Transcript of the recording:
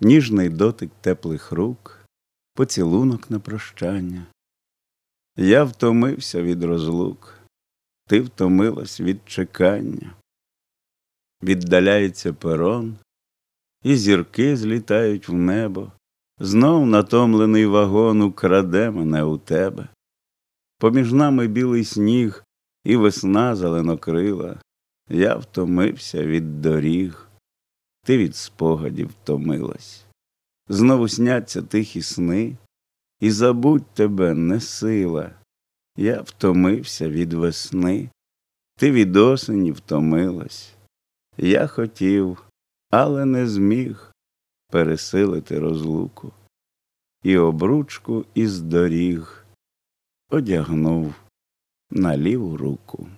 ніжний дотик теплих рук, поцілунок на прощання. Я втомився від розлук, ти втомилась від чекання. Віддаляється перон, і зірки злітають в небо, знов натомлений вагон украде мене у тебе. Поміж нами білий сніг і весна зеленокрила. Я втомився від доріг, ти від спогадів втомилась. Знову сняться тихі сни, і забудь тебе не сила. Я втомився від весни, ти від осені втомилась. Я хотів, але не зміг пересилити розлуку, і обручку із доріг одягнув на ліву руку.